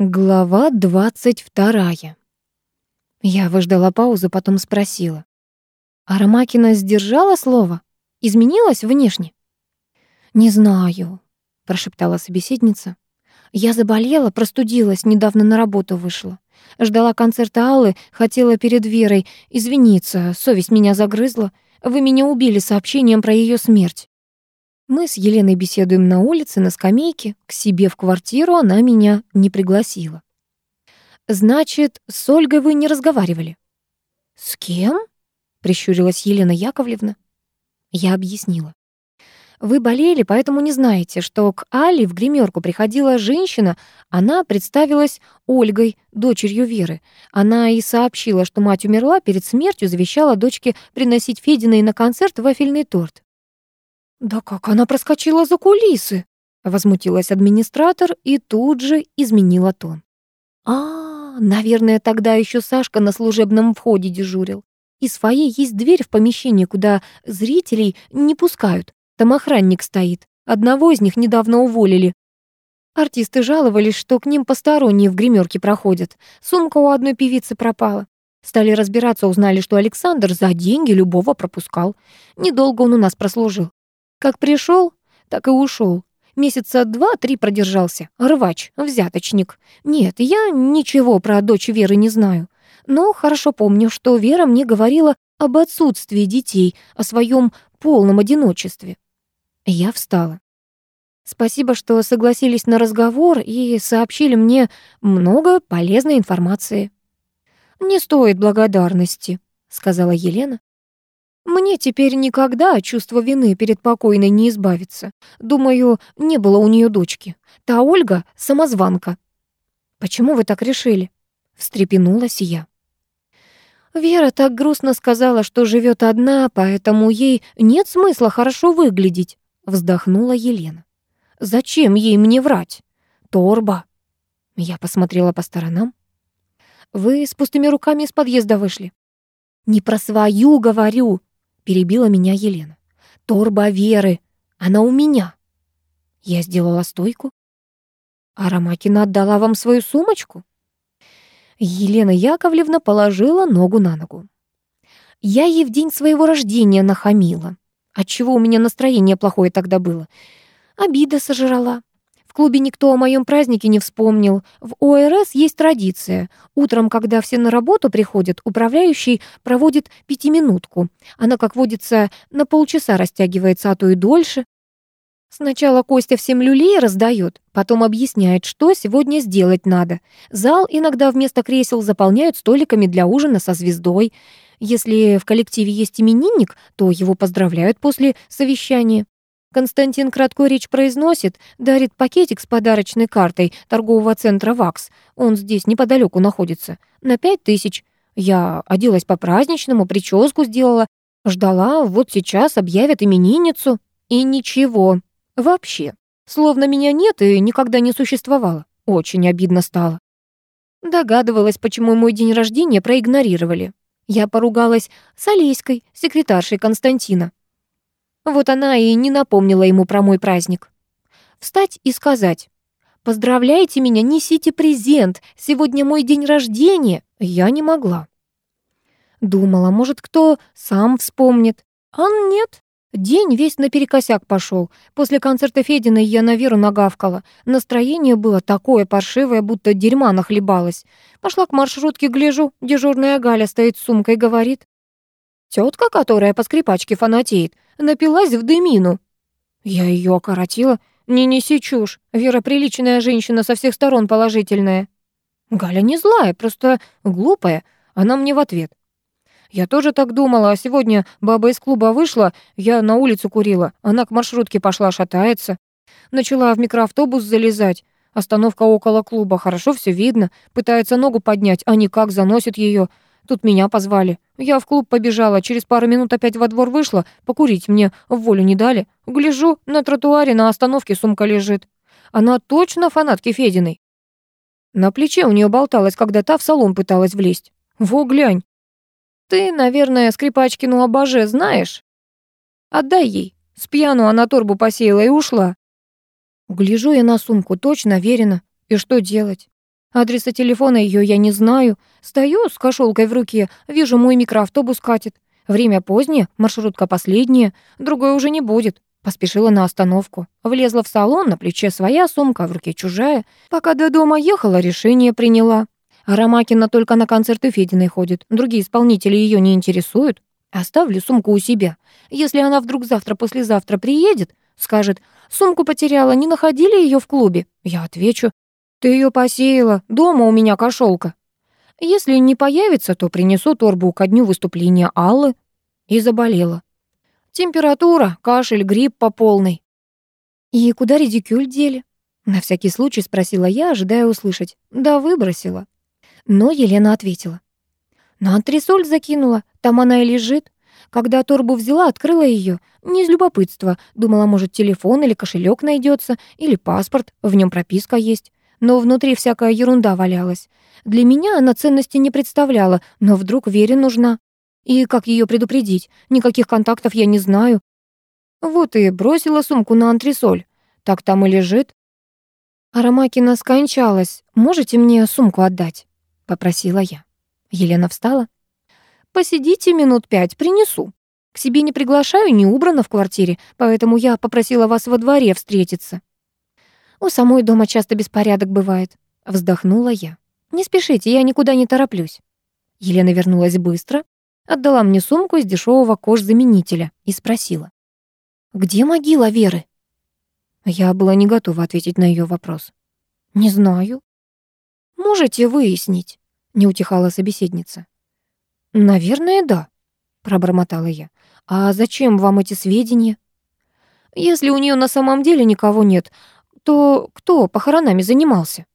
Глава двадцать вторая. Я выждала паузу, потом спросила. А Ромакина сдержала слово? Изменилась внешне? «Не знаю», — прошептала собеседница. «Я заболела, простудилась, недавно на работу вышла. Ждала концерта Аллы, хотела перед Верой извиниться, совесть меня загрызла. Вы меня убили сообщением про ее смерть. Мы с Еленой беседуем на улице, на скамейке. К себе в квартиру она меня не пригласила. «Значит, с Ольгой вы не разговаривали?» «С кем?» — прищурилась Елена Яковлевна. Я объяснила. «Вы болели, поэтому не знаете, что к Али в гримерку приходила женщина, она представилась Ольгой, дочерью Веры. Она и сообщила, что мать умерла, перед смертью завещала дочке приносить Фединой на концерт вафельный торт. «Да как она проскочила за кулисы?» — возмутилась администратор и тут же изменила тон. «А, наверное, тогда еще Сашка на служебном входе дежурил. И своей есть дверь в помещении, куда зрителей не пускают. Там охранник стоит. Одного из них недавно уволили. Артисты жаловались, что к ним посторонние в гримерке проходят. Сумка у одной певицы пропала. Стали разбираться, узнали, что Александр за деньги любого пропускал. Недолго он у нас прослужил. Как пришел, так и ушел. Месяца два-три продержался. Рвач, взяточник. Нет, я ничего про дочь Веры не знаю. Но хорошо помню, что Вера мне говорила об отсутствии детей, о своем полном одиночестве. Я встала. Спасибо, что согласились на разговор и сообщили мне много полезной информации. «Не стоит благодарности», — сказала Елена. Мне теперь никогда чувство вины перед покойной не избавиться. Думаю, не было у нее дочки. Та Ольга — самозванка. «Почему вы так решили?» — встрепенулась я. Вера так грустно сказала, что живет одна, поэтому ей нет смысла хорошо выглядеть, вздохнула Елена. Зачем ей мне врать? Торба. Я посмотрела по сторонам. Вы с пустыми руками из подъезда вышли. Не про свою говорю, перебила меня Елена. «Торба Веры! Она у меня!» Я сделала стойку. «А Ромакина отдала вам свою сумочку?» Елена Яковлевна положила ногу на ногу. «Я ей в день своего рождения нахамила. Отчего у меня настроение плохое тогда было? Обида сожрала клубе никто о моем празднике не вспомнил. В ОРС есть традиция. Утром, когда все на работу приходят, управляющий проводит пятиминутку. Она, как водится, на полчаса растягивается, а то и дольше. Сначала Костя всем люлей раздает, потом объясняет, что сегодня сделать надо. Зал иногда вместо кресел заполняют столиками для ужина со звездой. Если в коллективе есть именинник, то его поздравляют после совещания. Константин краткую речь произносит, дарит пакетик с подарочной картой торгового центра «ВАКС». Он здесь неподалеку находится. На пять тысяч. Я оделась по-праздничному, прическу сделала. Ждала, вот сейчас объявят именинницу. И ничего. Вообще. Словно меня нет и никогда не существовало. Очень обидно стало. Догадывалась, почему мой день рождения проигнорировали. Я поругалась с Олеськой, секретаршей Константина. Вот она и не напомнила ему про мой праздник. Встать и сказать «Поздравляйте меня, несите презент, сегодня мой день рождения» я не могла. Думала, может, кто сам вспомнит. А нет, День весь наперекосяк пошел. После концерта Фединой я на Веру нагавкала. Настроение было такое паршивое, будто дерьма нахлебалась. Пошла к маршрутке, гляжу, дежурная Галя стоит с сумкой, говорит. Тетка, которая по скрипачке фанатеет, напилась в дымину. Я ее окоротила. Не неси чушь. Вера приличная женщина, со всех сторон положительная. Галя не злая, просто глупая. Она мне в ответ. Я тоже так думала, а сегодня баба из клуба вышла, я на улицу курила, она к маршрутке пошла, шатается. Начала в микроавтобус залезать. Остановка около клуба, хорошо все видно. Пытается ногу поднять, а никак заносит ее. Тут меня позвали. Я в клуб побежала, через пару минут опять во двор вышла, покурить мне в волю не дали. Гляжу, на тротуаре на остановке сумка лежит. Она точно фанатки Фединой. На плече у нее болталась, когда та в салон пыталась влезть. Во, глянь. Ты, наверное, скрипачкину обоже знаешь? Отдай ей. С пьяну она торбу посеяла и ушла. Гляжу я на сумку, точно, верена. И что делать? Адреса телефона ее я не знаю. Стою с кошелкой в руке, вижу, мой микроавтобус катит. Время позднее, маршрутка последняя, другой уже не будет. Поспешила на остановку. Влезла в салон, на плече своя сумка, в руке чужая. Пока до дома ехала, решение приняла. Ромакина только на концерты Фединой ходит. Другие исполнители ее не интересуют. Оставлю сумку у себя. Если она вдруг завтра-послезавтра приедет, скажет, сумку потеряла, не находили ее в клубе? Я отвечу, ты ее посеяла, дома у меня кошелка. Если не появится, то принесу торбу ко дню выступления Аллы. И заболела. Температура, кашель, грипп по полной. И куда редикюль дели? На всякий случай спросила я, ожидая услышать. Да выбросила. Но Елена ответила. На антресоль закинула, там она и лежит. Когда торбу взяла, открыла ее. Не из любопытства. Думала, может, телефон или кошелек найдется, или паспорт, в нем прописка есть но внутри всякая ерунда валялась. Для меня она ценности не представляла, но вдруг Вере нужна. И как ее предупредить? Никаких контактов я не знаю. Вот и бросила сумку на антресоль. Так там и лежит. Аромакина скончалась. Можете мне сумку отдать? Попросила я. Елена встала. Посидите минут пять, принесу. К себе не приглашаю, не убрано в квартире, поэтому я попросила вас во дворе встретиться. У самой дома часто беспорядок бывает. Вздохнула я. Не спешите, я никуда не тороплюсь. Елена вернулась быстро, отдала мне сумку из дешевого кожзаменителя и спросила. «Где могила Веры?» Я была не готова ответить на ее вопрос. «Не знаю». «Можете выяснить?» — не утихала собеседница. «Наверное, да», — пробормотала я. «А зачем вам эти сведения?» «Если у нее на самом деле никого нет, то кто похоронами занимался?»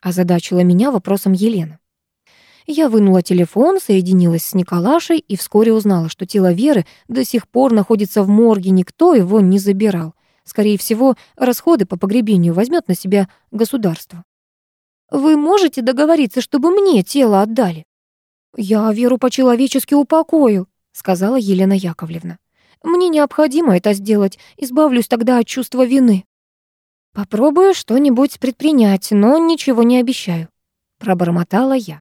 Озадачила меня вопросом Елена. Я вынула телефон, соединилась с Николашей и вскоре узнала, что тело Веры до сих пор находится в морге, никто его не забирал. Скорее всего, расходы по погребению возьмет на себя государство. «Вы можете договориться, чтобы мне тело отдали?» «Я Веру по-человечески упокою», — сказала Елена Яковлевна. «Мне необходимо это сделать, избавлюсь тогда от чувства вины». «Попробую что-нибудь предпринять, но ничего не обещаю», — пробормотала я.